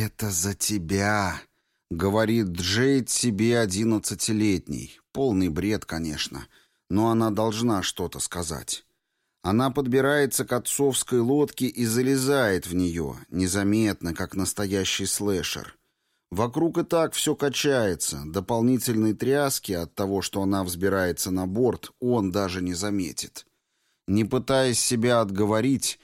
«Это за тебя», — говорит Джейд себе одиннадцатилетний. Полный бред, конечно, но она должна что-то сказать. Она подбирается к отцовской лодке и залезает в нее, незаметно, как настоящий слэшер. Вокруг и так все качается, дополнительной тряски от того, что она взбирается на борт, он даже не заметит. Не пытаясь себя отговорить,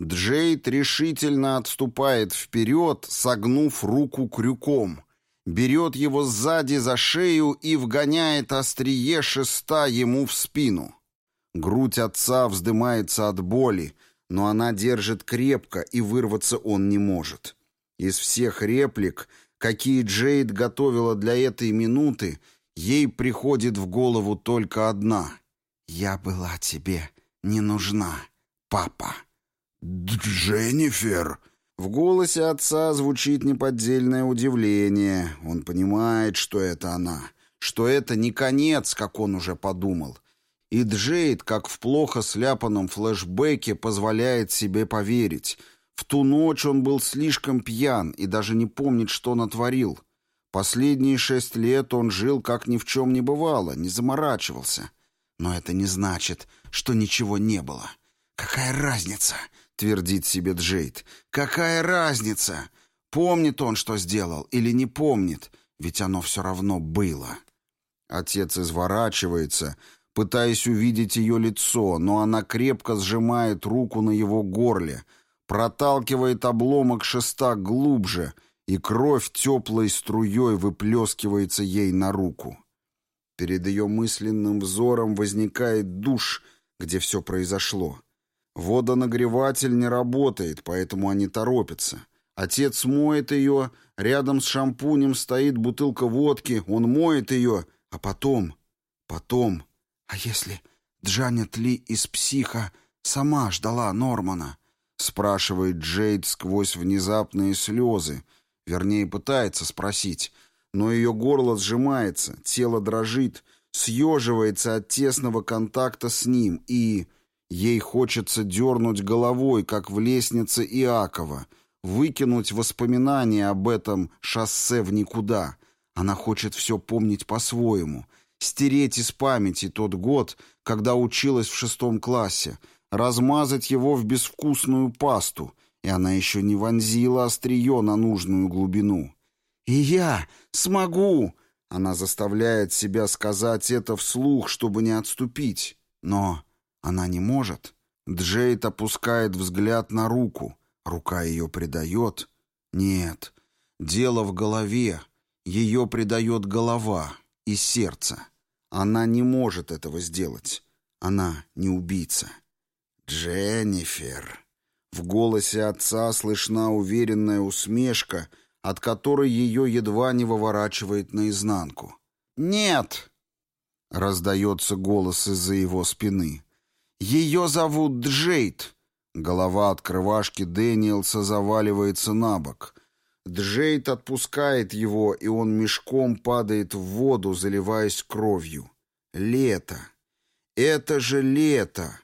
Джейд решительно отступает вперед, согнув руку крюком, берет его сзади за шею и вгоняет острие шеста ему в спину. Грудь отца вздымается от боли, но она держит крепко, и вырваться он не может. Из всех реплик — какие Джейд готовила для этой минуты, ей приходит в голову только одна. «Я была тебе не нужна, папа». «Дженнифер!» В голосе отца звучит неподдельное удивление. Он понимает, что это она, что это не конец, как он уже подумал. И Джейд, как в плохо сляпанном флешбеке, позволяет себе поверить — в ту ночь он был слишком пьян и даже не помнит, что натворил. Последние шесть лет он жил, как ни в чем не бывало, не заморачивался. Но это не значит, что ничего не было. «Какая разница?» — твердит себе Джейд. «Какая разница? Помнит он, что сделал, или не помнит? Ведь оно все равно было». Отец изворачивается, пытаясь увидеть ее лицо, но она крепко сжимает руку на его горле — проталкивает обломок шеста глубже, и кровь теплой струей выплескивается ей на руку. Перед ее мысленным взором возникает душ, где все произошло. Водонагреватель не работает, поэтому они торопятся. Отец моет ее, рядом с шампунем стоит бутылка водки, он моет ее, а потом... Потом... А если Джанет Ли из «Психа» сама ждала Нормана? спрашивает Джейд сквозь внезапные слезы, вернее, пытается спросить, но ее горло сжимается, тело дрожит, съеживается от тесного контакта с ним, и ей хочется дернуть головой, как в лестнице Иакова, выкинуть воспоминания об этом шоссе в никуда. Она хочет все помнить по-своему, стереть из памяти тот год, когда училась в шестом классе — размазать его в безвкусную пасту, и она еще не вонзила острие на нужную глубину. «И я смогу!» Она заставляет себя сказать это вслух, чтобы не отступить. Но она не может. Джейд опускает взгляд на руку. Рука ее предает. Нет, дело в голове. Ее предает голова и сердце. Она не может этого сделать. Она не убийца. «Дженнифер». В голосе отца слышна уверенная усмешка, от которой ее едва не выворачивает наизнанку. «Нет!» — раздается голос из-за его спины. «Ее зовут Джейд!» Голова открывашки Дэниелса заваливается на бок. Джейд отпускает его, и он мешком падает в воду, заливаясь кровью. Лето. Это же лето.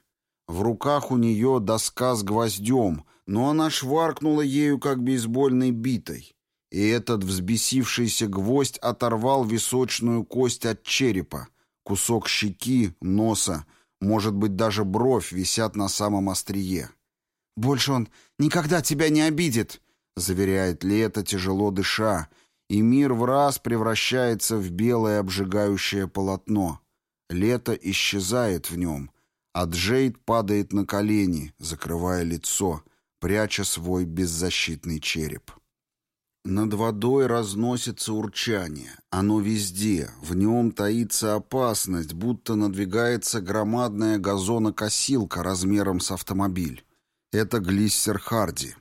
В руках у нее доска с гвоздем, но она шваркнула ею, как бейсбольной битой. И этот взбесившийся гвоздь оторвал височную кость от черепа. Кусок щеки, носа, может быть, даже бровь висят на самом острие. «Больше он никогда тебя не обидит», — заверяет Лето, тяжело дыша, и мир в раз превращается в белое обжигающее полотно. Лето исчезает в нем — а Джейд падает на колени, закрывая лицо, пряча свой беззащитный череп. Над водой разносится урчание. Оно везде. В нем таится опасность, будто надвигается громадная газонокосилка размером с автомобиль. Это глиссер Харди.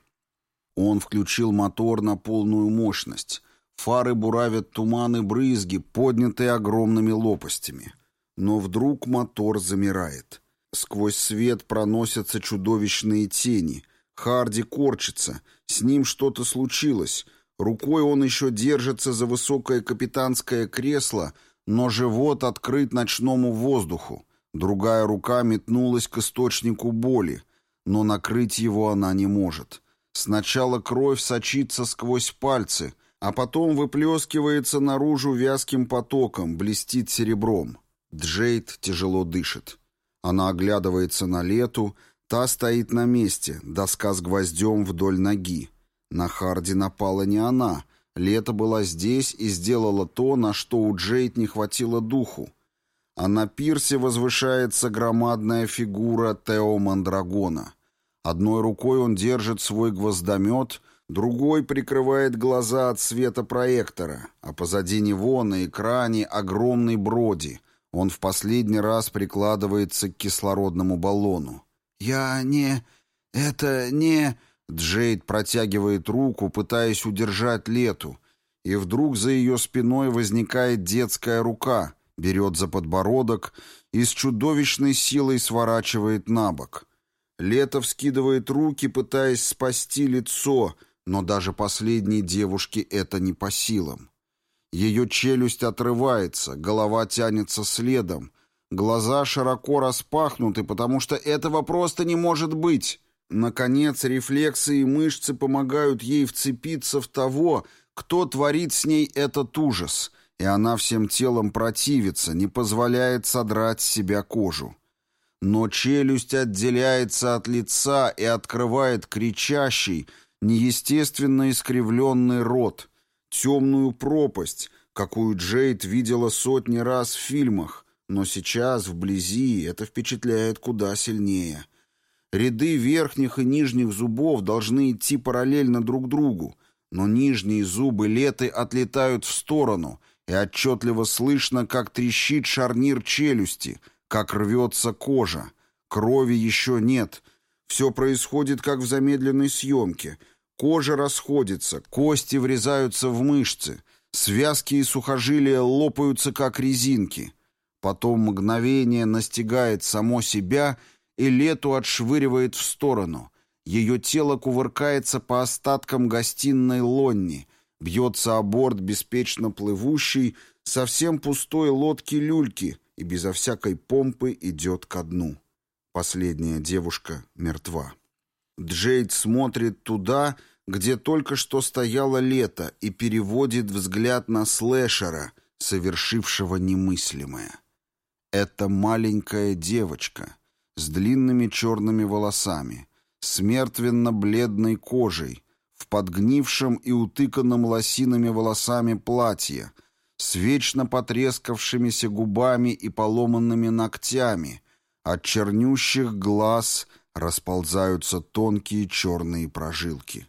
Он включил мотор на полную мощность. Фары буравят туманы брызги, поднятые огромными лопастями. Но вдруг мотор замирает. Сквозь свет проносятся чудовищные тени. Харди корчится. С ним что-то случилось. Рукой он еще держится за высокое капитанское кресло, но живот открыт ночному воздуху. Другая рука метнулась к источнику боли, но накрыть его она не может. Сначала кровь сочится сквозь пальцы, а потом выплескивается наружу вязким потоком, блестит серебром. Джейд тяжело дышит. Она оглядывается на лету, та стоит на месте, доска с гвоздем вдоль ноги. На Харди напала не она. Лето была здесь и сделала то, на что у Джейд не хватило духу. А на пирсе возвышается громадная фигура Тео Мандрагона. Одной рукой он держит свой гвоздомет, другой прикрывает глаза от света проектора, а позади него на экране огромный Броди. Он в последний раз прикладывается к кислородному баллону. «Я не... это не...» Джейд протягивает руку, пытаясь удержать Лету, и вдруг за ее спиной возникает детская рука, берет за подбородок и с чудовищной силой сворачивает на бок. Лето вскидывает руки, пытаясь спасти лицо, но даже последней девушке это не по силам. Ее челюсть отрывается, голова тянется следом, глаза широко распахнуты, потому что этого просто не может быть. Наконец, рефлексы и мышцы помогают ей вцепиться в того, кто творит с ней этот ужас, и она всем телом противится, не позволяет содрать с себя кожу. Но челюсть отделяется от лица и открывает кричащий, неестественно искривленный рот, темную пропасть, какую Джейд видела сотни раз в фильмах, но сейчас, вблизи, это впечатляет куда сильнее. Ряды верхних и нижних зубов должны идти параллельно друг другу, но нижние зубы леты отлетают в сторону, и отчетливо слышно, как трещит шарнир челюсти, как рвется кожа. Крови еще нет. Все происходит, как в замедленной съемке. Кожа расходится, кости врезаются в мышцы, связки и сухожилия лопаются, как резинки. Потом мгновение настигает само себя и лету отшвыривает в сторону. Ее тело кувыркается по остаткам гостиной Лонни, бьется о борт беспечно плывущей, совсем пустой лодки-люльки — и безо всякой помпы идет ко дну. Последняя девушка мертва. Джейд смотрит туда, где только что стояло лето, и переводит взгляд на слэшера, совершившего немыслимое. Это маленькая девочка с длинными черными волосами, с мертвенно-бледной кожей, в подгнившем и утыканном лосиными волосами платье — с вечно потрескавшимися губами и поломанными ногтями, от чернющих глаз расползаются тонкие черные прожилки.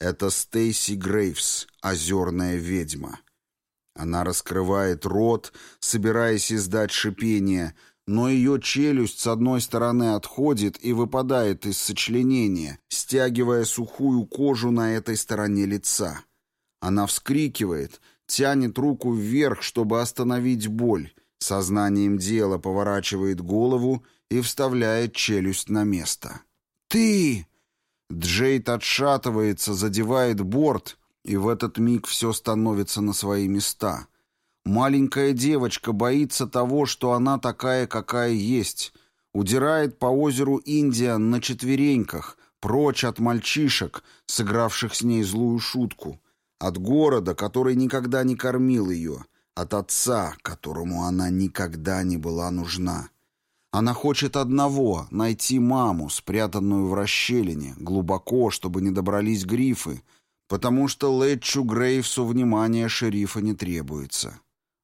Это Стейси Грейвс, озерная ведьма. Она раскрывает рот, собираясь издать шипение, но ее челюсть с одной стороны отходит и выпадает из сочленения, стягивая сухую кожу на этой стороне лица. Она вскрикивает — тянет руку вверх, чтобы остановить боль, сознанием дела поворачивает голову и вставляет челюсть на место. «Ты!» Джейд отшатывается, задевает борт, и в этот миг все становится на свои места. Маленькая девочка боится того, что она такая, какая есть, удирает по озеру Индиан на четвереньках, прочь от мальчишек, сыгравших с ней злую шутку, от города, который никогда не кормил ее. От отца, которому она никогда не была нужна. Она хочет одного — найти маму, спрятанную в расщелине, глубоко, чтобы не добрались грифы, потому что Летчу Грейвсу внимания шерифа не требуется.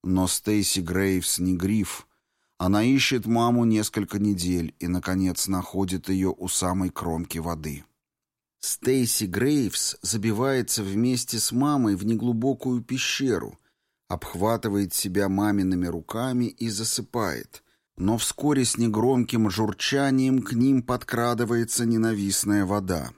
Но Стейси Грейвс не гриф. Она ищет маму несколько недель и, наконец, находит ее у самой кромки воды. Стейси Грейвс забивается вместе с мамой в неглубокую пещеру, обхватывает себя мамиными руками и засыпает. Но вскоре с негромким журчанием к ним подкрадывается ненавистная вода.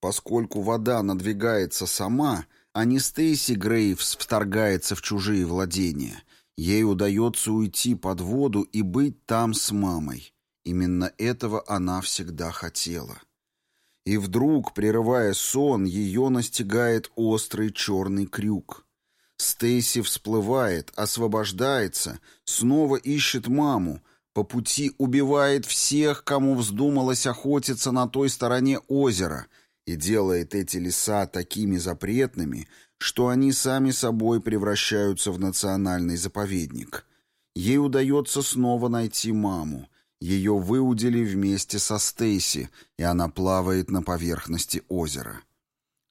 Поскольку вода надвигается сама, а не Стейси Грейвс вторгается в чужие владения, ей удается уйти под воду и быть там с мамой. Именно этого она всегда хотела. И вдруг, прерывая сон, ее настигает острый черный крюк. Стейси всплывает, освобождается, снова ищет маму, по пути убивает всех, кому вздумалось охотиться на той стороне озера, и делает эти леса такими запретными, что они сами собой превращаются в национальный заповедник. Ей удается снова найти маму. Ее выудили вместе со Стейси, и она плавает на поверхности озера.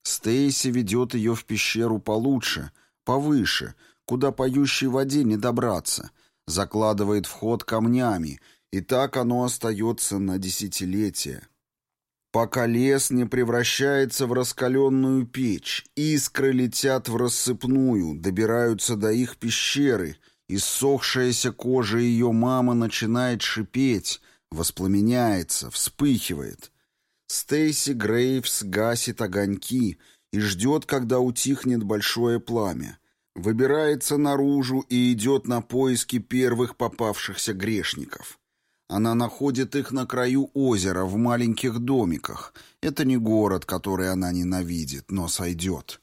Стейси ведет ее в пещеру получше, повыше, куда поющей воде не добраться, закладывает вход камнями, и так оно остается на десятилетия. Пока лес не превращается в раскаленную печь, искры летят в рассыпную, добираются до их пещеры, иссохшаяся кожа ее мамы начинает шипеть, воспламеняется, вспыхивает. Стейси Грейвс гасит огоньки и ждет, когда утихнет большое пламя. Выбирается наружу и идет на поиски первых попавшихся грешников. Она находит их на краю озера, в маленьких домиках. Это не город, который она ненавидит, но сойдет.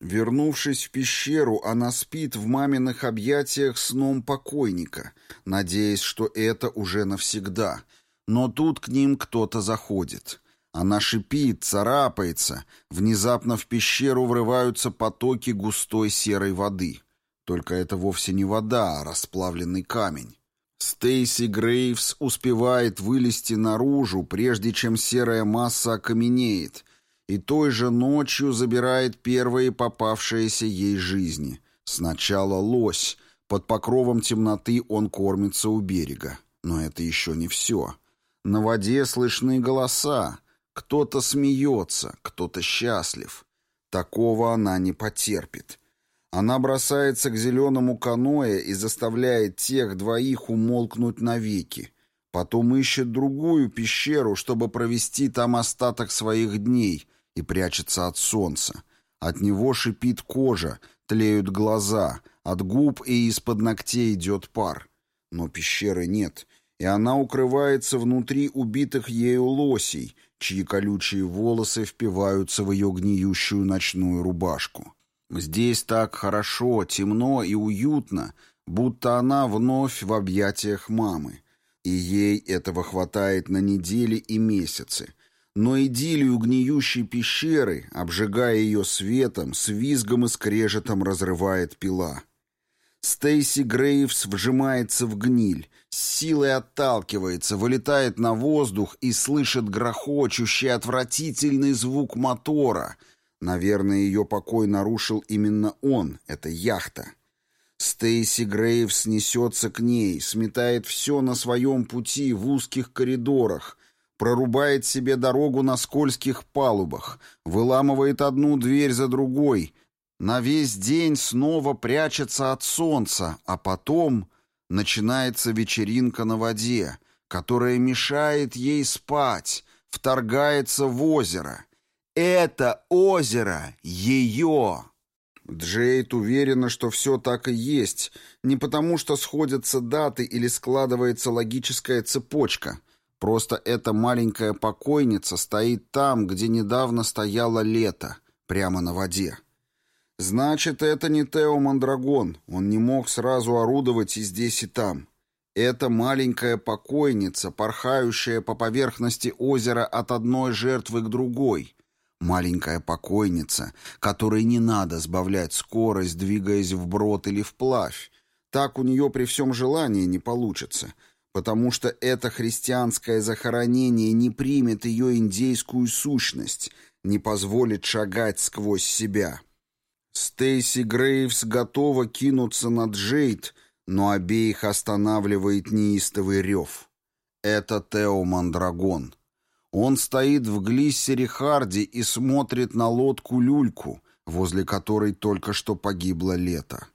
Вернувшись в пещеру, она спит в маминых объятиях сном покойника, надеясь, что это уже навсегда. Но тут к ним кто-то заходит. Она шипит, царапается. Внезапно в пещеру врываются потоки густой серой воды. Только это вовсе не вода, а расплавленный камень. Стейси Грейвс успевает вылезти наружу, прежде чем серая масса окаменеет, и той же ночью забирает первые попавшиеся ей жизни. Сначала лось. Под покровом темноты он кормится у берега. Но это еще не все. На воде слышны голоса. Кто-то смеется, кто-то счастлив. Такого она не потерпит. Она бросается к зеленому каноэ и заставляет тех двоих умолкнуть навеки. Потом ищет другую пещеру, чтобы провести там остаток своих дней, и прячется от солнца. От него шипит кожа, тлеют глаза, от губ и из-под ногтей идет пар. Но пещеры нет, и она укрывается внутри убитых ею лосей, чьи колючие волосы впиваются в ее гниющую ночную рубашку. Здесь так хорошо, темно и уютно, будто она вновь в объятиях мамы. И ей этого хватает на недели и месяцы. Но идиллию гниющей пещеры, обжигая ее светом, с визгом и скрежетом разрывает пила. Стейси Грейвс вжимается в гниль, с силой отталкивается, вылетает на воздух и слышит грохочущий отвратительный звук мотора — Наверное, ее покой нарушил именно он, эта яхта. Стейси Грейвс несется к ней, сметает все на своем пути в узких коридорах, прорубает себе дорогу на скользких палубах, выламывает одну дверь за другой, на весь день снова прячется от солнца, а потом начинается вечеринка на воде, которая мешает ей спать, вторгается в озеро — это озеро ее. Джейд уверена, что все так и есть, не потому что сходятся даты или складывается логическая цепочка. Просто эта маленькая покойница стоит там, где недавно стояло лето, прямо на воде. Значит, это не Тео Мандрагон, он не мог сразу орудовать и здесь, и там. Это маленькая покойница, порхающая по поверхности озера от одной жертвы к другой — Маленькая покойница, которой не надо сбавлять скорость, двигаясь вброд или вплавь. Так у нее при всем желании не получится, потому что это христианское захоронение не примет ее индейскую сущность, не позволит шагать сквозь себя. Стейси Грейвс готова кинуться на Джейд, но обеих останавливает неистовый рев. Это Тео Мандрагон. Он стоит в глиссере Харди и смотрит на лодку-люльку, возле которой только что погибло лето.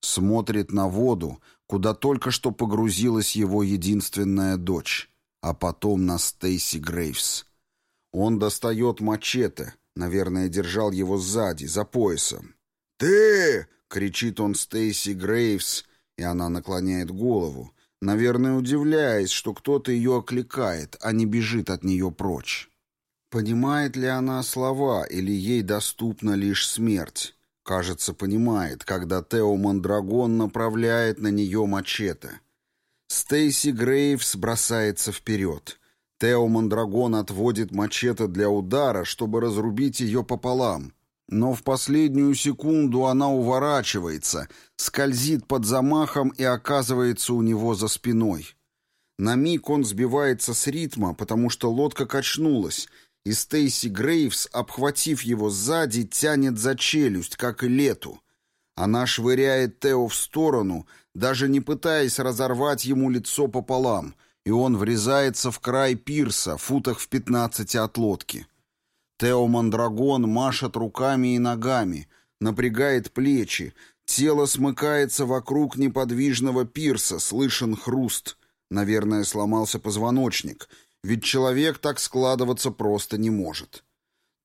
Смотрит на воду, куда только что погрузилась его единственная дочь, а потом на Стейси Грейвс. Он достает мачете, наверное, держал его сзади, за поясом. «Ты!» — кричит он Стейси Грейвс, и она наклоняет голову, наверное, удивляясь, что кто-то ее окликает, а не бежит от нее прочь. Понимает ли она слова, или ей доступна лишь смерть? Кажется, понимает, когда Тео Мандрагон направляет на нее мачете. Стейси Грейвс бросается вперед. Тео Мандрагон отводит мачете для удара, чтобы разрубить ее пополам. Но в последнюю секунду она уворачивается, скользит под замахом и оказывается у него за спиной. На миг он сбивается с ритма, потому что лодка качнулась, и Стейси Грейвс, обхватив его сзади, тянет за челюсть, как и лету. Она швыряет Тео в сторону, даже не пытаясь разорвать ему лицо пополам — и он врезается в край пирса, футах в пятнадцати от лодки. Тео Мандрагон машет руками и ногами, напрягает плечи, тело смыкается вокруг неподвижного пирса, слышен хруст. Наверное, сломался позвоночник, ведь человек так складываться просто не может.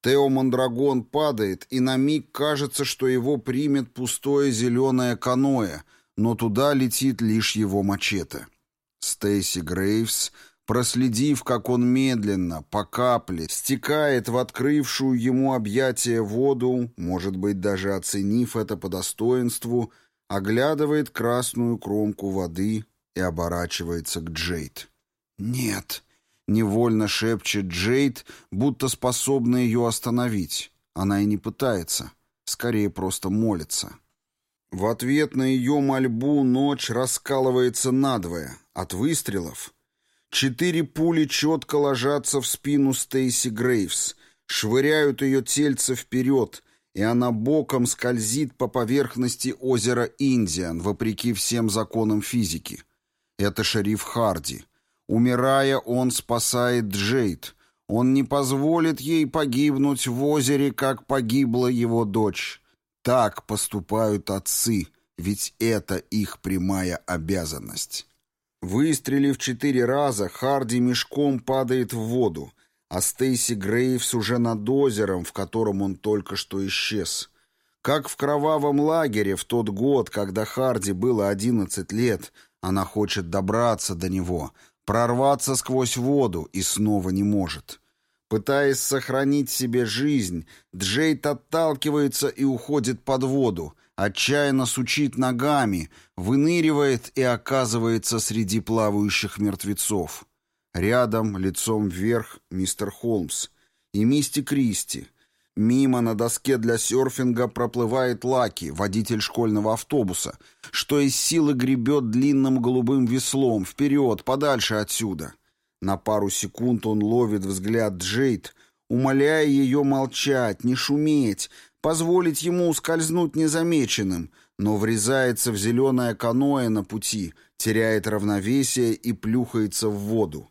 Тео Мандрагон падает, и на миг кажется, что его примет пустое зеленое каноэ, но туда летит лишь его мачете. Стейси Грейвс, проследив, как он медленно, по капле, стекает в открывшую ему объятие воду, может быть, даже оценив это по достоинству, оглядывает красную кромку воды и оборачивается к Джейд. «Нет», — невольно шепчет Джейд, будто способна ее остановить. Она и не пытается, скорее просто молится. В ответ на ее мольбу ночь раскалывается надвое. От выстрелов четыре пули четко ложатся в спину Стейси Грейвс, швыряют ее тельце вперед, и она боком скользит по поверхности озера Индиан, вопреки всем законам физики. Это шериф Харди. Умирая, он спасает Джейд. Он не позволит ей погибнуть в озере, как погибла его дочь. Так поступают отцы, ведь это их прямая обязанность. Выстрелив четыре раза, Харди мешком падает в воду, а Стейси Грейвс уже над озером, в котором он только что исчез. Как в кровавом лагере в тот год, когда Харди было одиннадцать лет, она хочет добраться до него, прорваться сквозь воду и снова не может. Пытаясь сохранить себе жизнь, Джейд отталкивается и уходит под воду, отчаянно сучит ногами, выныривает и оказывается среди плавающих мертвецов. Рядом, лицом вверх, мистер Холмс и мисти Кристи. Мимо на доске для серфинга проплывает Лаки, водитель школьного автобуса, что из силы гребет длинным голубым веслом вперед, подальше отсюда. На пару секунд он ловит взгляд Джейд, умоляя ее молчать, не шуметь, позволить ему ускользнуть незамеченным, но врезается в зеленое каноэ на пути, теряет равновесие и плюхается в воду.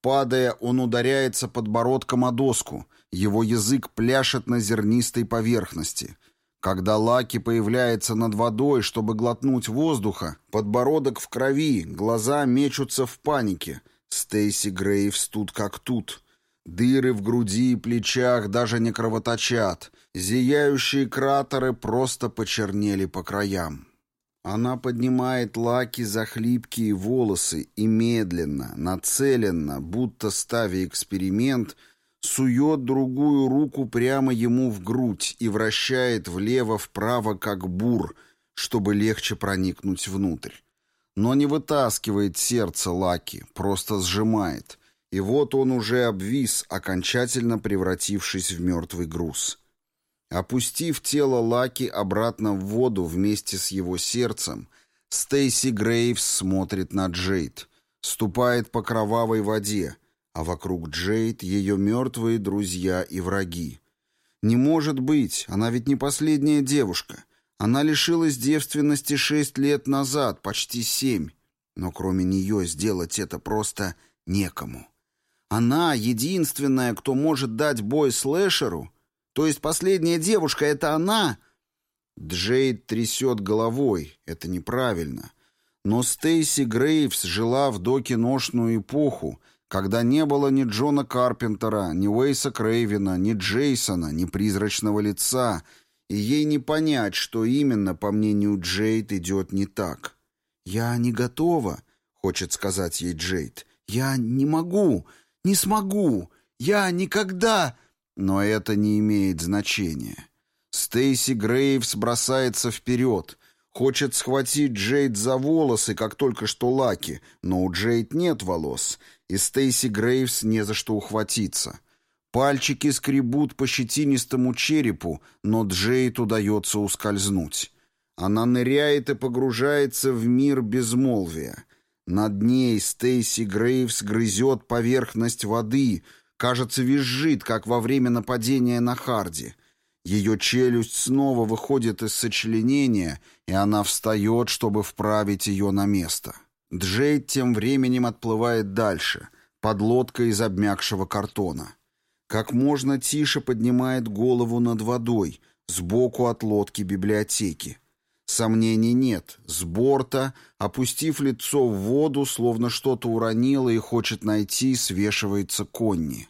Падая, он ударяется подбородком о доску, его язык пляшет на зернистой поверхности. Когда Лаки появляется над водой, чтобы глотнуть воздуха, подбородок в крови, глаза мечутся в панике. Стейси Грейвс тут как тут. Дыры в груди и плечах даже не кровоточат. Зияющие кратеры просто почернели по краям. Она поднимает Лаки за хлипкие волосы и медленно, нацеленно, будто ставя эксперимент, сует другую руку прямо ему в грудь и вращает влево-вправо, как бур, чтобы легче проникнуть внутрь. Но не вытаскивает сердце Лаки, просто сжимает. И вот он уже обвис, окончательно превратившись в мертвый груз. Опустив тело Лаки обратно в воду вместе с его сердцем, Стейси Грейвс смотрит на Джейд, ступает по кровавой воде, а вокруг Джейд ее мертвые друзья и враги. Не может быть, она ведь не последняя девушка. Она лишилась девственности шесть лет назад, почти семь. Но кроме нее сделать это просто некому. Она единственная, кто может дать бой слэшеру — то есть последняя девушка — это она? Джейд трясет головой. Это неправильно. Но Стейси Грейвс жила в докиношную эпоху, когда не было ни Джона Карпентера, ни Уэйса Крейвена, ни Джейсона, ни призрачного лица, и ей не понять, что именно, по мнению Джейд, идет не так. «Я не готова», — хочет сказать ей Джейд. «Я не могу, не смогу, я никогда...» Но это не имеет значения. Стейси Грейвс бросается вперед, Хочет схватить Джейд за волосы, как только что Лаки, но у Джейд нет волос, и Стейси Грейвс не за что ухватиться. Пальчики скребут по щетинистому черепу, но Джейд удается ускользнуть. Она ныряет и погружается в мир безмолвия. Над ней Стейси Грейвс грызет поверхность воды, кажется, визжит, как во время нападения на Харди. Ее челюсть снова выходит из сочленения, и она встает, чтобы вправить ее на место. Джейд тем временем отплывает дальше, под лодкой из обмякшего картона. Как можно тише поднимает голову над водой, сбоку от лодки библиотеки. Сомнений нет. С борта, опустив лицо в воду, словно что-то уронило и хочет найти, свешивается Конни.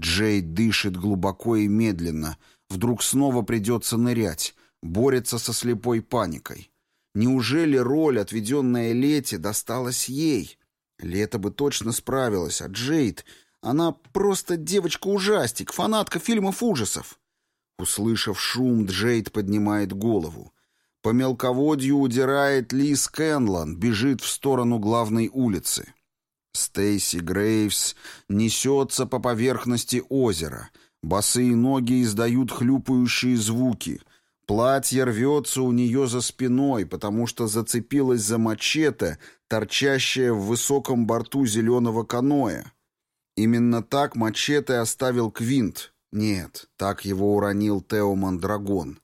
Джейд дышит глубоко и медленно. Вдруг снова придется нырять. Борется со слепой паникой. Неужели роль, отведенная Лете, досталась ей? Лето бы точно справилась, а Джейд... Она просто девочка-ужастик, фанатка фильмов ужасов. Услышав шум, Джейд поднимает голову. По мелководью удирает Ли Скэнлон, бежит в сторону главной улицы. Стейси Грейвс несется по поверхности озера. Босые ноги издают хлюпающие звуки. Платье рвется у нее за спиной, потому что зацепилось за мачете, торчащее в высоком борту зеленого каноэ. Именно так мачете оставил Квинт. Нет, так его уронил Тео Мандрагон.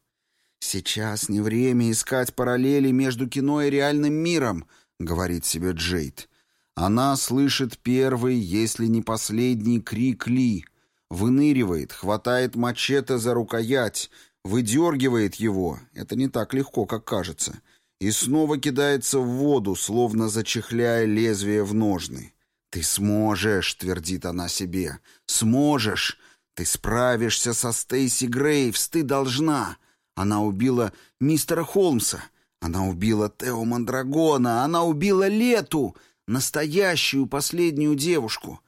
«Сейчас не время искать параллели между кино и реальным миром», — говорит себе Джейд. Она слышит первый, если не последний, крик Ли. Выныривает, хватает мачете за рукоять, выдергивает его, это не так легко, как кажется, и снова кидается в воду, словно зачехляя лезвие в ножны. «Ты сможешь», — твердит она себе, — «сможешь! Ты справишься со Стейси Грейвс, ты должна!» Она убила мистера Холмса. Она убила Тео Мандрагона. Она убила Лету, настоящую последнюю девушку.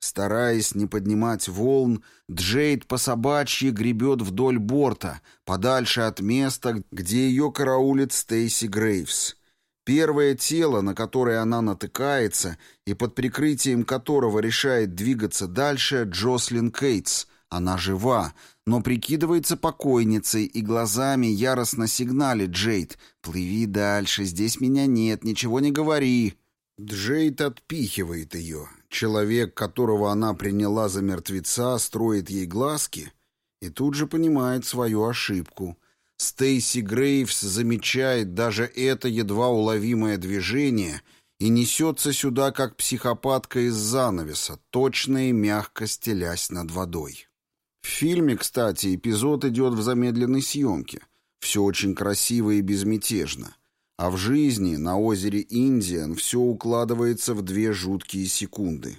Стараясь не поднимать волн, Джейд по собачьи гребет вдоль борта, подальше от места, где ее караулит Стейси Грейвс. Первое тело, на которое она натыкается и под прикрытием которого решает двигаться дальше, Джослин Кейтс. Она жива, но прикидывается покойницей и глазами яростно сигналит Джейд. «Плыви дальше, здесь меня нет, ничего не говори». Джейд отпихивает ее. Человек, которого она приняла за мертвеца, строит ей глазки и тут же понимает свою ошибку. Стейси Грейвс замечает даже это едва уловимое движение и несется сюда, как психопатка из занавеса, точно и мягко стелясь над водой. В фильме, кстати, эпизод идет в замедленной съемке. Все очень красиво и безмятежно. А в жизни на озере Индиан все укладывается в две жуткие секунды.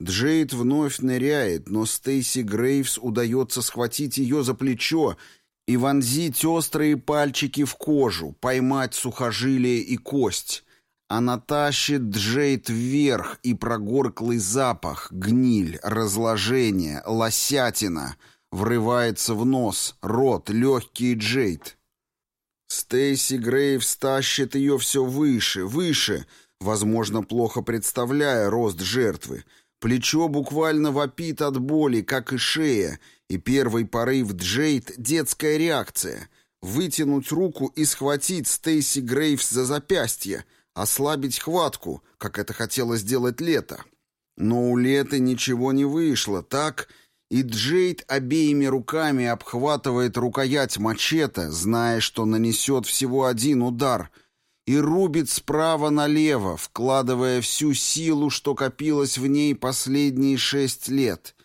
Джейд вновь ныряет, но Стейси Грейвс удается схватить ее за плечо и вонзить острые пальчики в кожу, поймать сухожилие и кость. Она тащит Джейд вверх, и прогорклый запах, гниль, разложение, лосятина врывается в нос, рот, легкий Джейд. Стейси Грейвс тащит ее все выше, выше, возможно, плохо представляя рост жертвы. Плечо буквально вопит от боли, как и шея, и первый порыв Джейд — детская реакция — вытянуть руку и схватить Стейси Грейвс за запястье — ослабить хватку, как это хотело сделать Лето. Но у Леты ничего не вышло, так... И Джейд обеими руками обхватывает рукоять мачете, зная, что нанесет всего один удар, и рубит справа налево, вкладывая всю силу, что копилось в ней последние шесть лет,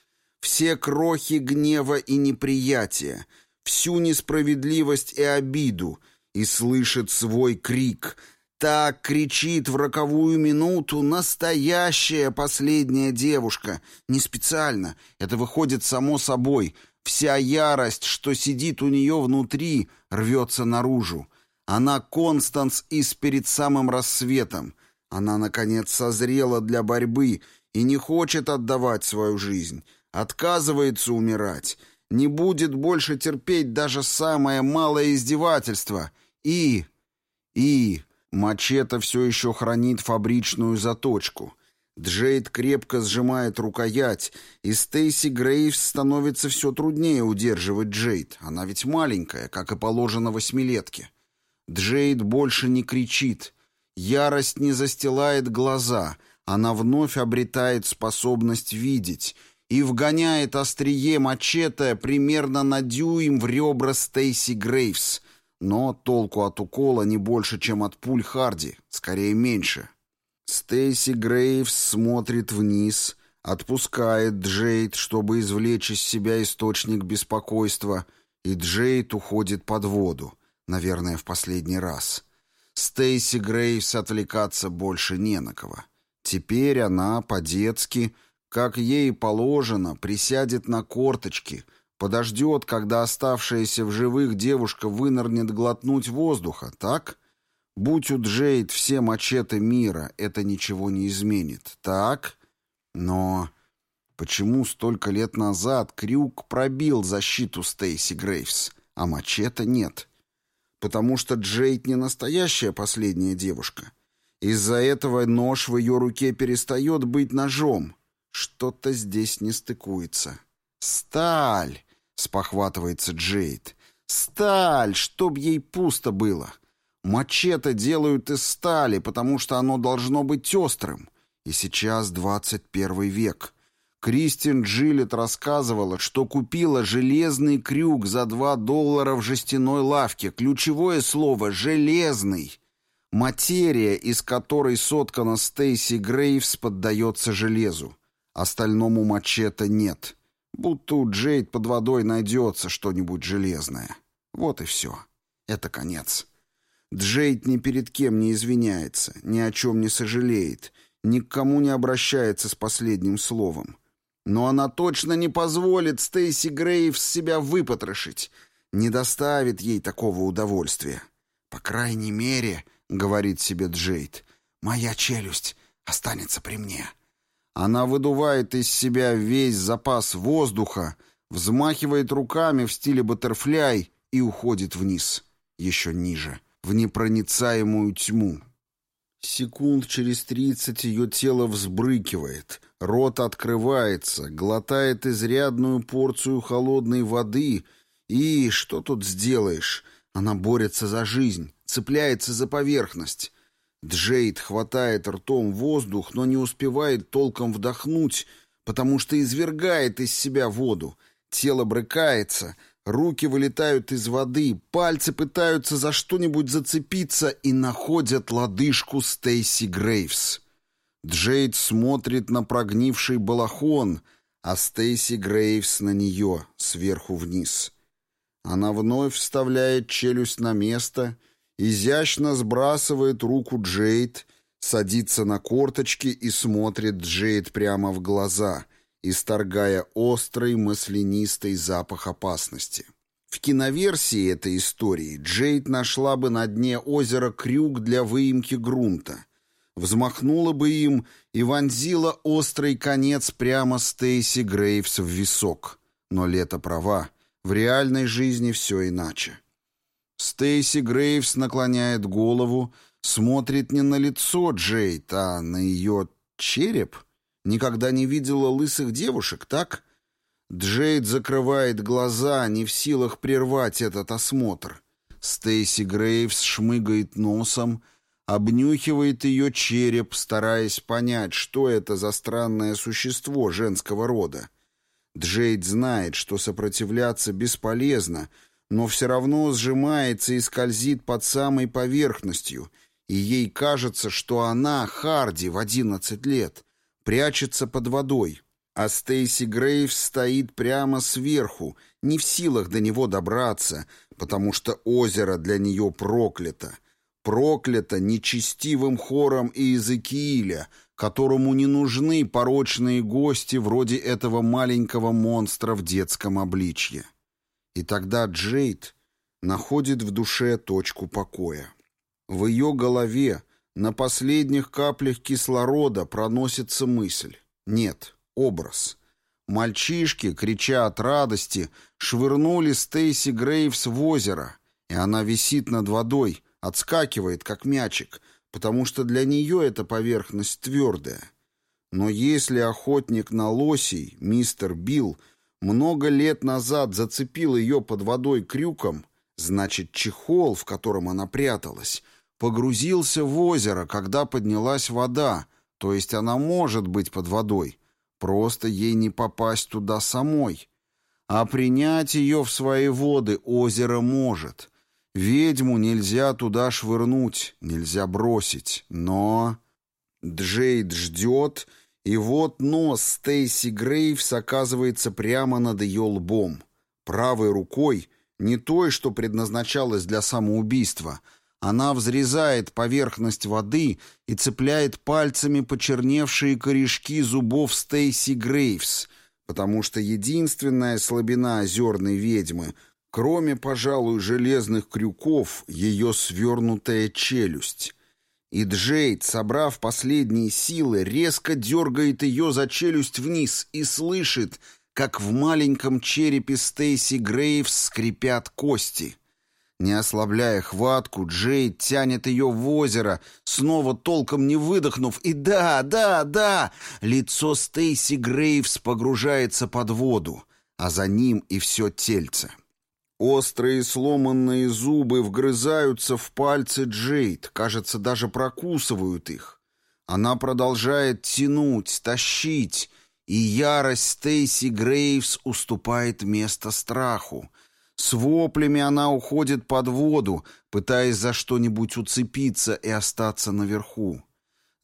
все крохи гнева и неприятия, всю несправедливость и обиду, и слышит свой крик — так кричит в роковую минуту настоящая последняя девушка. Не специально. Это выходит само собой. Вся ярость, что сидит у нее внутри, рвется наружу. Она Констанс из перед самым рассветом. Она, наконец, созрела для борьбы и не хочет отдавать свою жизнь. Отказывается умирать. Не будет больше терпеть даже самое малое издевательство. И... И мачете все еще хранит фабричную заточку. Джейд крепко сжимает рукоять, и Стейси Грейвс становится все труднее удерживать Джейд. Она ведь маленькая, как и положено восьмилетке. Джейд больше не кричит. Ярость не застилает глаза. Она вновь обретает способность видеть и вгоняет острие мачете примерно на дюйм в ребра Стейси Грейвс. Но толку от укола не больше, чем от пуль Харди, скорее меньше. Стейси Грейвс смотрит вниз, отпускает Джейд, чтобы извлечь из себя источник беспокойства, и Джейд уходит под воду, наверное, в последний раз. Стейси Грейвс отвлекаться больше не на кого. Теперь она, по-детски, как ей положено, присядет на корточки, подождет, когда оставшаяся в живых девушка вынырнет глотнуть воздуха, так? Будь у Джейд все мачете мира, это ничего не изменит, так? Но почему столько лет назад Крюк пробил защиту Стейси Грейвс, а мачете нет? Потому что Джейд не настоящая последняя девушка. Из-за этого нож в ее руке перестает быть ножом. Что-то здесь не стыкуется. «Сталь!» — спохватывается Джейд. «Сталь! Чтоб ей пусто было!» Мачете делают из стали, потому что оно должно быть острым. И сейчас 21 век. Кристин Джилет рассказывала, что купила железный крюк за 2 доллара в жестяной лавке. Ключевое слово «железный». Материя, из которой соткана Стейси Грейвс, поддается железу. Остальному мачете нет. Будто у Джейд под водой найдется что-нибудь железное. Вот и все. Это конец. Джейд ни перед кем не извиняется, ни о чем не сожалеет, ни к кому не обращается с последним словом. Но она точно не позволит Стейси Грейвс себя выпотрошить, не доставит ей такого удовольствия. По крайней мере, — говорит себе Джейд. «Моя челюсть останется при мне». Она выдувает из себя весь запас воздуха, взмахивает руками в стиле баттерфляй и уходит вниз, еще ниже, в непроницаемую тьму. Секунд через тридцать ее тело взбрыкивает, рот открывается, глотает изрядную порцию холодной воды и, что тут сделаешь, она борется за жизнь, цепляется за поверхность. Джейд хватает ртом воздух, но не успевает толком вдохнуть, потому что извергает из себя воду. Тело брыкается, руки вылетают из воды, пальцы пытаются за что-нибудь зацепиться и находят лодыжку Стейси Грейвс. Джейд смотрит на прогнивший балахон, а Стейси Грейвс на нее, сверху вниз. Она вновь вставляет челюсть на место — изящно сбрасывает руку Джейд, садится на корточки и смотрит Джейд прямо в глаза, исторгая острый маслянистый запах опасности. В киноверсии этой истории Джейд нашла бы на дне озера крюк для выемки грунта, взмахнула бы им и вонзила острый конец прямо Стейси Грейвс в висок. Но лето права, в реальной жизни все иначе. Стейси Грейвс наклоняет голову, смотрит не на лицо Джейд, а на ее череп. Никогда не видела лысых девушек, так? Джейд закрывает глаза, не в силах прервать этот осмотр. Стейси Грейвс шмыгает носом, обнюхивает ее череп, стараясь понять, что это за странное существо женского рода. Джейд знает, что сопротивляться бесполезно — но все равно сжимается и скользит под самой поверхностью, и ей кажется, что она, Харди, в одиннадцать лет, прячется под водой, а Стейси Грейвс стоит прямо сверху, не в силах до него добраться, потому что озеро для нее проклято. Проклято нечестивым хором Иезекииля, которому не нужны порочные гости вроде этого маленького монстра в детском обличье. И тогда Джейд находит в душе точку покоя. В ее голове на последних каплях кислорода проносится мысль. Нет, образ. Мальчишки, крича от радости, швырнули Стейси Грейвс в озеро, и она висит над водой, отскакивает, как мячик, потому что для нее эта поверхность твердая. Но если охотник на лосей, мистер Билл, много лет назад зацепил ее под водой крюком, значит, чехол, в котором она пряталась, погрузился в озеро, когда поднялась вода, то есть она может быть под водой, просто ей не попасть туда самой. А принять ее в свои воды озеро может. Ведьму нельзя туда швырнуть, нельзя бросить, но... Джейд ждет, и вот нос Стейси Грейвс оказывается прямо над ее лбом. Правой рукой, не той, что предназначалась для самоубийства, она взрезает поверхность воды и цепляет пальцами почерневшие корешки зубов Стейси Грейвс, потому что единственная слабина озерной ведьмы, кроме, пожалуй, железных крюков, ее свернутая челюсть. И Джейд, собрав последние силы, резко дергает ее за челюсть вниз и слышит, как в маленьком черепе Стейси Грейвс скрипят кости. Не ослабляя хватку, Джейд тянет ее в озеро, снова толком не выдохнув, и да, да, да, лицо Стейси Грейвс погружается под воду, а за ним и все тельце. Острые сломанные зубы вгрызаются в пальцы Джейд, кажется, даже прокусывают их. Она продолжает тянуть, тащить, и ярость Стейси Грейвс уступает место страху. С воплями она уходит под воду, пытаясь за что-нибудь уцепиться и остаться наверху.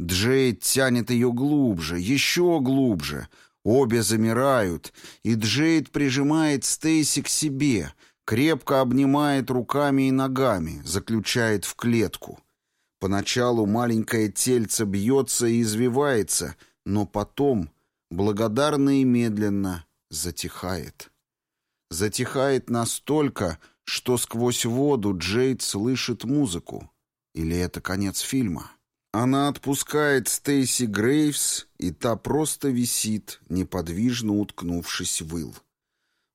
Джейд тянет ее глубже, еще глубже. Обе замирают, и Джейд прижимает Стейси к себе — крепко обнимает руками и ногами, заключает в клетку. Поначалу маленькое тельце бьется и извивается, но потом, благодарно и медленно, затихает. Затихает настолько, что сквозь воду Джейд слышит музыку. Или это конец фильма? Она отпускает Стейси Грейвс, и та просто висит, неподвижно уткнувшись в ил.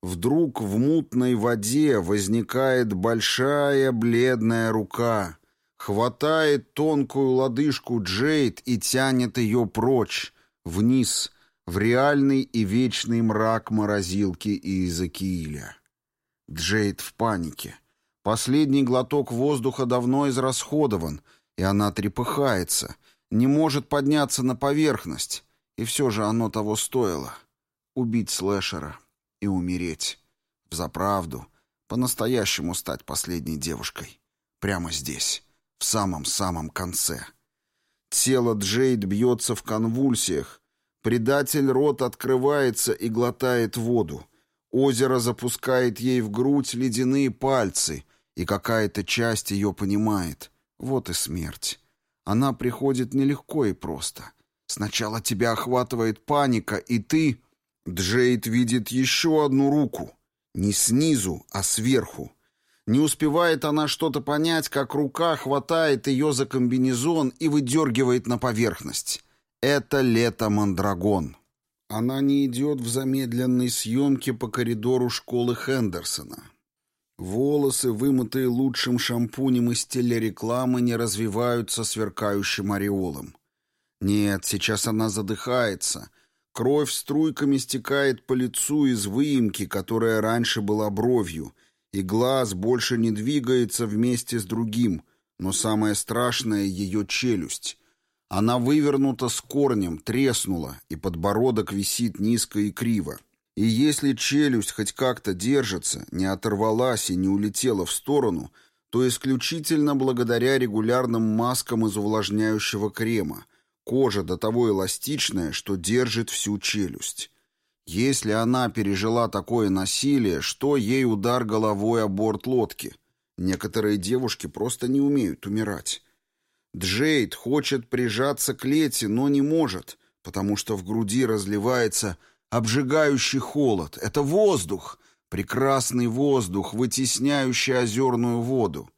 Вдруг в мутной воде возникает большая бледная рука, хватает тонкую лодыжку Джейд и тянет ее прочь, вниз, в реальный и вечный мрак морозилки и Изакииля. Джейд в панике. Последний глоток воздуха давно израсходован, и она трепыхается, не может подняться на поверхность, и все же оно того стоило. Убить слэшера и умереть. Взаправду, по-настоящему стать последней девушкой. Прямо здесь, в самом-самом конце. Тело Джейд бьется в конвульсиях. Предатель рот открывается и глотает воду. Озеро запускает ей в грудь ледяные пальцы, и какая-то часть ее понимает. Вот и смерть. Она приходит нелегко и просто. Сначала тебя охватывает паника, и ты... Джейд видит еще одну руку. Не снизу, а сверху. Не успевает она что-то понять, как рука хватает ее за комбинезон и выдергивает на поверхность. Это лето Мандрагон. Она не идет в замедленной съемке по коридору школы Хендерсона. Волосы, вымытые лучшим шампунем из телерекламы, не развиваются сверкающим ореолом. Нет, сейчас она задыхается, Кровь струйками стекает по лицу из выемки, которая раньше была бровью, и глаз больше не двигается вместе с другим, но самое страшное — ее челюсть. Она вывернута с корнем, треснула, и подбородок висит низко и криво. И если челюсть хоть как-то держится, не оторвалась и не улетела в сторону, то исключительно благодаря регулярным маскам из увлажняющего крема — Кожа до того эластичная, что держит всю челюсть. Если она пережила такое насилие, что ей удар головой о борт лодки? Некоторые девушки просто не умеют умирать. Джейд хочет прижаться к Лете, но не может, потому что в груди разливается обжигающий холод. Это воздух, прекрасный воздух, вытесняющий озерную воду.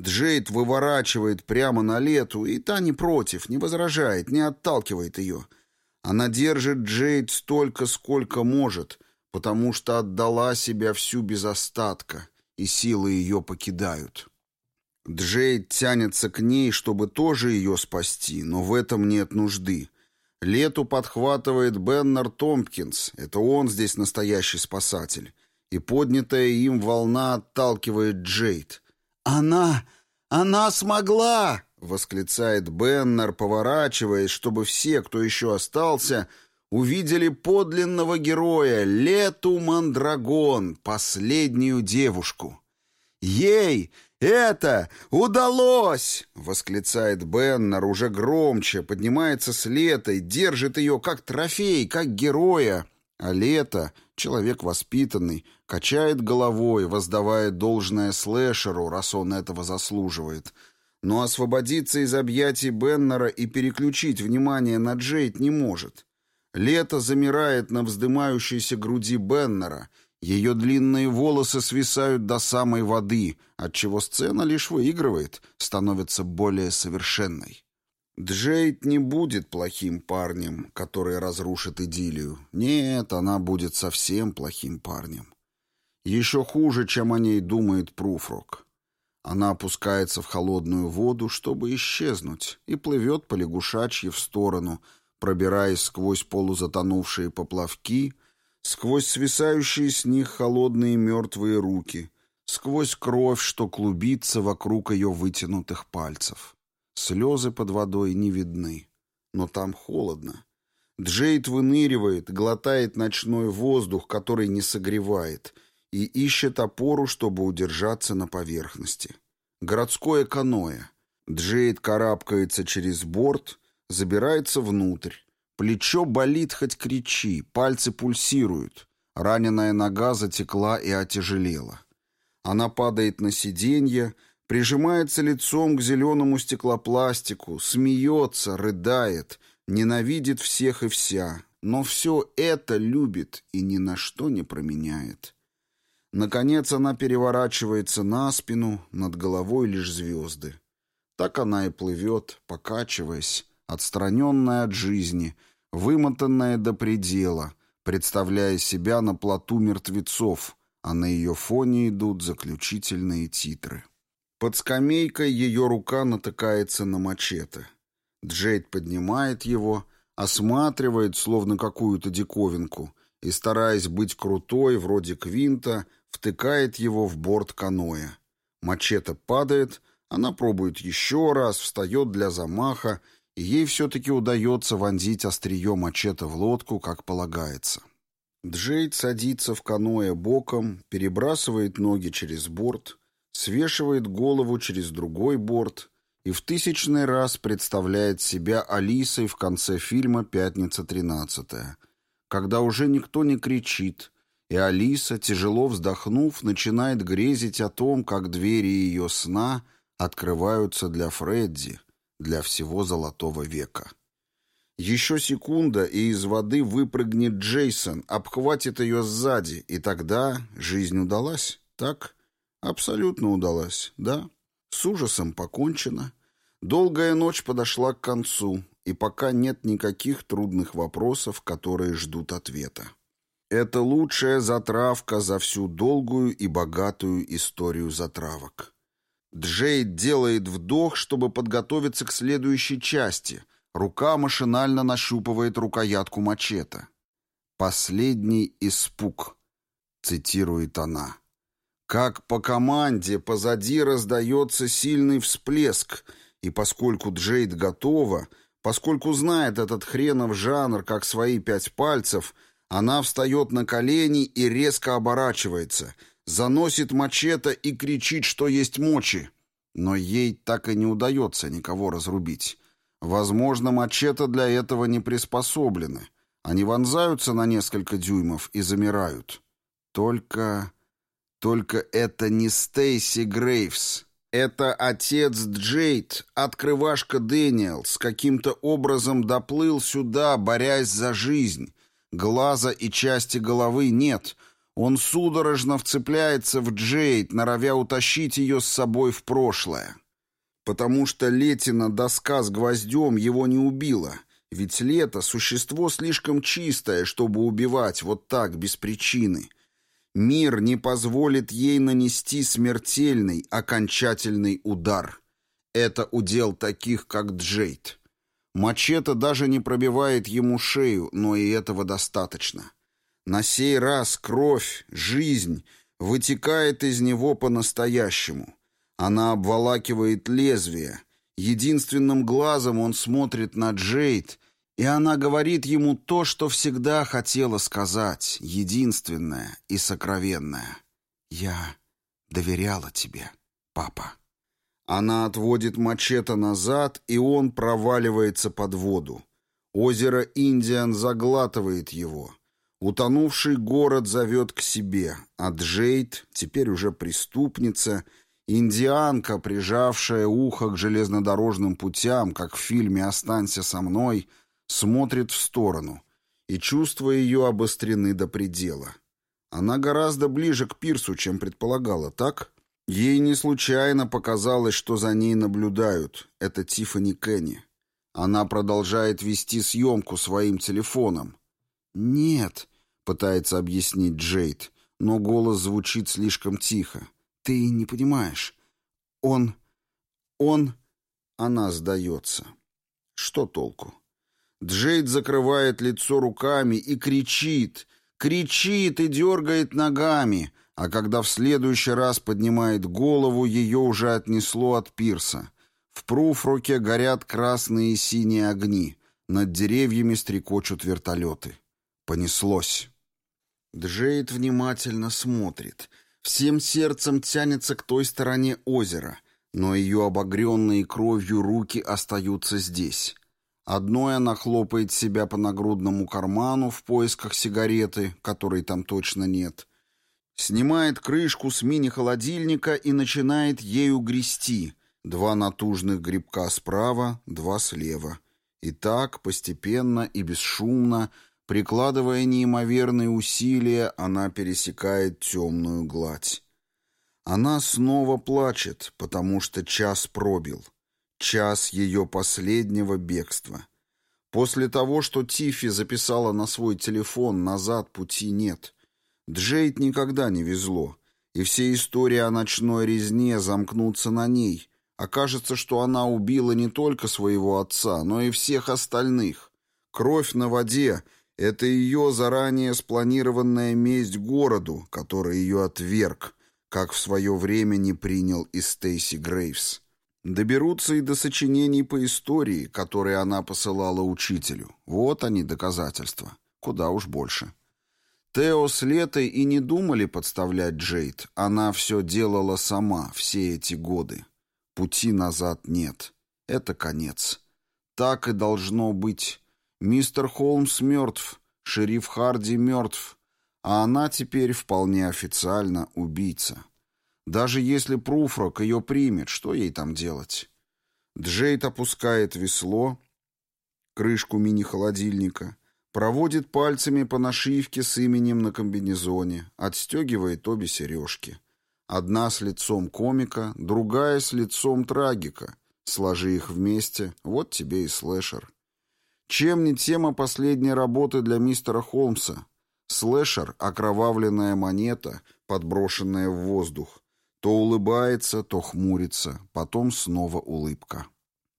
Джейд выворачивает прямо на лету, и та не против, не возражает, не отталкивает ее. Она держит Джейд столько, сколько может, потому что отдала себя всю без остатка, и силы ее покидают. Джейд тянется к ней, чтобы тоже ее спасти, но в этом нет нужды. Лету подхватывает Беннер Томпкинс, это он здесь настоящий спасатель, и поднятая им волна отталкивает Джейд. «Она! Она смогла!» — восклицает Беннер, поворачиваясь, чтобы все, кто еще остался, увидели подлинного героя Лету Мандрагон, последнюю девушку. «Ей это удалось!» — восклицает Беннер уже громче, поднимается с Летой, держит ее как трофей, как героя. А Лето, человек воспитанный, качает головой, воздавая должное слэшеру, раз он этого заслуживает. Но освободиться из объятий Беннера и переключить внимание на Джейд не может. Лето замирает на вздымающейся груди Беннера, ее длинные волосы свисают до самой воды, отчего сцена лишь выигрывает, становится более совершенной. Джейд не будет плохим парнем, который разрушит идиллию. Нет, она будет совсем плохим парнем. Еще хуже, чем о ней думает Пруфрок. Она опускается в холодную воду, чтобы исчезнуть, и плывет по лягушачьи в сторону, пробираясь сквозь полузатонувшие поплавки, сквозь свисающие с них холодные мертвые руки, сквозь кровь, что клубится вокруг ее вытянутых пальцев. Слезы под водой не видны, но там холодно. Джейд выныривает, глотает ночной воздух, который не согревает, и ищет опору, чтобы удержаться на поверхности. Городское каноэ. Джейд карабкается через борт, забирается внутрь. Плечо болит, хоть кричи, пальцы пульсируют. Раненая нога затекла и отяжелела. Она падает на сиденье, прижимается лицом к зеленому стеклопластику, смеется, рыдает, ненавидит всех и вся, но все это любит и ни на что не променяет. Наконец она переворачивается на спину, над головой лишь звезды. Так она и плывет, покачиваясь, отстраненная от жизни, вымотанная до предела, представляя себя на плоту мертвецов, а на ее фоне идут заключительные титры. Под скамейкой ее рука натыкается на мачете. Джейд поднимает его, осматривает, словно какую-то диковинку, и, стараясь быть крутой, вроде Квинта, втыкает его в борт каноэ. Мачете падает, она пробует еще раз, встает для замаха, и ей все-таки удается вонзить острие мачете в лодку, как полагается. Джейд садится в каноэ боком, перебрасывает ноги через борт — свешивает голову через другой борт и в тысячный раз представляет себя Алисой в конце фильма «Пятница 13 когда уже никто не кричит, и Алиса, тяжело вздохнув, начинает грезить о том, как двери ее сна открываются для Фредди, для всего золотого века. Еще секунда, и из воды выпрыгнет Джейсон, обхватит ее сзади, и тогда жизнь удалась, так? Абсолютно удалась, да. С ужасом покончено. Долгая ночь подошла к концу, и пока нет никаких трудных вопросов, которые ждут ответа. Это лучшая затравка за всю долгую и богатую историю затравок. Джейд делает вдох, чтобы подготовиться к следующей части. Рука машинально нащупывает рукоятку мачете. «Последний испуг», — цитирует она. Как по команде позади раздается сильный всплеск, и поскольку Джейд готова, поскольку знает этот хренов жанр как свои пять пальцев, она встает на колени и резко оборачивается, заносит мачете и кричит, что есть мочи. Но ей так и не удается никого разрубить. Возможно, мачете для этого не приспособлены. Они вонзаются на несколько дюймов и замирают. Только... Только это не Стейси Грейвс. Это отец Джейд, открывашка Дэниелс, каким-то образом доплыл сюда, борясь за жизнь. Глаза и части головы нет. Он судорожно вцепляется в Джейд, норовя утащить ее с собой в прошлое. Потому что Летина доска с гвоздем его не убила. Ведь Лето — существо слишком чистое, чтобы убивать вот так, без причины. Мир не позволит ей нанести смертельный, окончательный удар. Это удел таких, как Джейд. Мачете даже не пробивает ему шею, но и этого достаточно. На сей раз кровь, жизнь вытекает из него по-настоящему. Она обволакивает лезвие. Единственным глазом он смотрит на Джейд, и она говорит ему то, что всегда хотела сказать, единственное и сокровенное. «Я доверяла тебе, папа». Она отводит мачете назад, и он проваливается под воду. Озеро Индиан заглатывает его. Утонувший город зовет к себе, а Джейд, теперь уже преступница, индианка, прижавшая ухо к железнодорожным путям, как в фильме «Останься со мной», смотрит в сторону, и чувства ее обострены до предела. Она гораздо ближе к пирсу, чем предполагала, так? Ей не случайно показалось, что за ней наблюдают. Это Тиффани Кенни. Она продолжает вести съемку своим телефоном. «Нет», — пытается объяснить Джейд, но голос звучит слишком тихо. «Ты не понимаешь. Он... он...» Она сдается. Что толку? Джейд закрывает лицо руками и кричит, кричит и дергает ногами, а когда в следующий раз поднимает голову, ее уже отнесло от пирса. В пруфроке горят красные и синие огни. Над деревьями стрекочут вертолеты. Понеслось. Джейд внимательно смотрит. Всем сердцем тянется к той стороне озера, но ее обогренные кровью руки остаются здесь. Одной она хлопает себя по нагрудному карману в поисках сигареты, которой там точно нет — Снимает крышку с мини-холодильника и начинает ею грести. Два натужных грибка справа, два слева. И так, постепенно и бесшумно, прикладывая неимоверные усилия, она пересекает темную гладь. Она снова плачет, потому что час пробил. Час ее последнего бегства. После того, что Тифи записала на свой телефон, назад пути нет — Джейд никогда не везло, и все истории о ночной резне замкнутся на ней. Окажется, что она убила не только своего отца, но и всех остальных. Кровь на воде — это ее заранее спланированная месть городу, который ее отверг, как в свое время не принял и Стейси Грейвс. Доберутся и до сочинений по истории, которые она посылала учителю. Вот они, доказательства. Куда уж больше. Тео с Летой и не думали подставлять Джейд. Она все делала сама все эти годы. Пути назад нет. Это конец. Так и должно быть. Мистер Холмс мертв, шериф Харди мертв, а она теперь вполне официально убийца. Даже если Пруфрок ее примет, что ей там делать? Джейд опускает весло, крышку мини-холодильника, Проводит пальцами по нашивке с именем на комбинезоне, отстегивает обе сережки. Одна с лицом комика, другая с лицом трагика. Сложи их вместе, вот тебе и слэшер. Чем не тема последней работы для мистера Холмса? Слэшер — окровавленная монета, подброшенная в воздух. То улыбается, то хмурится, потом снова улыбка.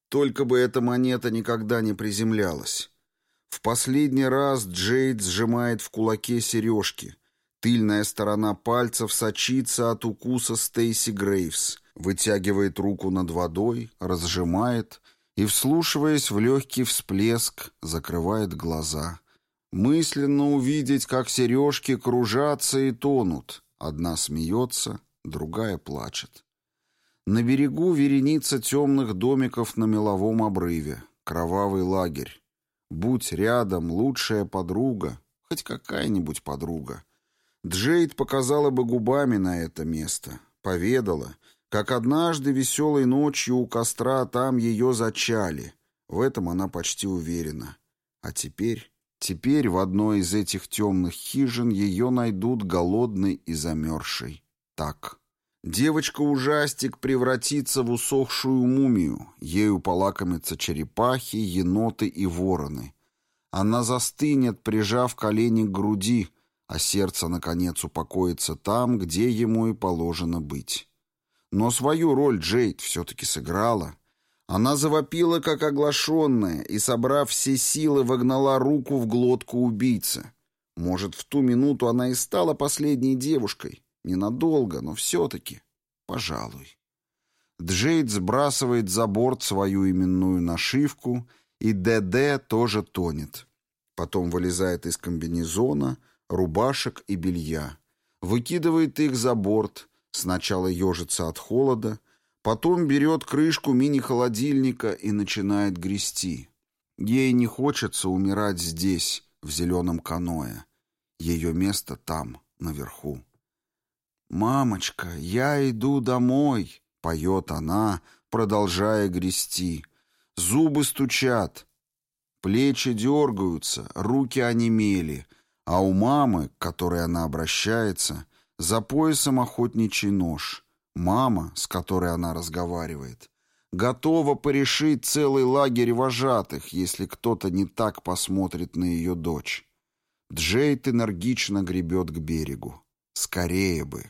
Только бы эта монета никогда не приземлялась. В последний раз Джейд сжимает в кулаке сережки. Тыльная сторона пальцев сочится от укуса Стейси Грейвс. Вытягивает руку над водой, разжимает и, вслушиваясь в легкий всплеск, закрывает глаза. Мысленно увидеть, как сережки кружатся и тонут. Одна смеется, другая плачет. На берегу вереница темных домиков на меловом обрыве. Кровавый лагерь. Будь рядом лучшая подруга, хоть какая-нибудь подруга. Джейд показала бы губами на это место, поведала, как однажды веселой ночью у костра там ее зачали. В этом она почти уверена. А теперь... Теперь в одной из этих темных хижин ее найдут голодной и замерзшей. Так. Девочка-ужастик превратится в усохшую мумию, ею полакомятся черепахи, еноты и вороны. Она застынет, прижав колени к груди, а сердце, наконец, упокоится там, где ему и положено быть. Но свою роль Джейд все-таки сыграла. Она завопила, как оглашенная, и, собрав все силы, вогнала руку в глотку убийцы. Может, в ту минуту она и стала последней девушкой. Ненадолго, но все-таки. Пожалуй. Джейд сбрасывает за борт свою именную нашивку, и ДД тоже тонет. Потом вылезает из комбинезона, рубашек и белья. Выкидывает их за борт, сначала ежится от холода, потом берет крышку мини-холодильника и начинает грести. Ей не хочется умирать здесь, в зеленом каное. Ее место там, наверху. «Мамочка, я иду домой», — поет она, продолжая грести. Зубы стучат, плечи дергаются, руки онемели, а у мамы, к которой она обращается, за поясом охотничий нож. Мама, с которой она разговаривает, готова порешить целый лагерь вожатых, если кто-то не так посмотрит на ее дочь. Джейд энергично гребет к берегу. Скорее бы.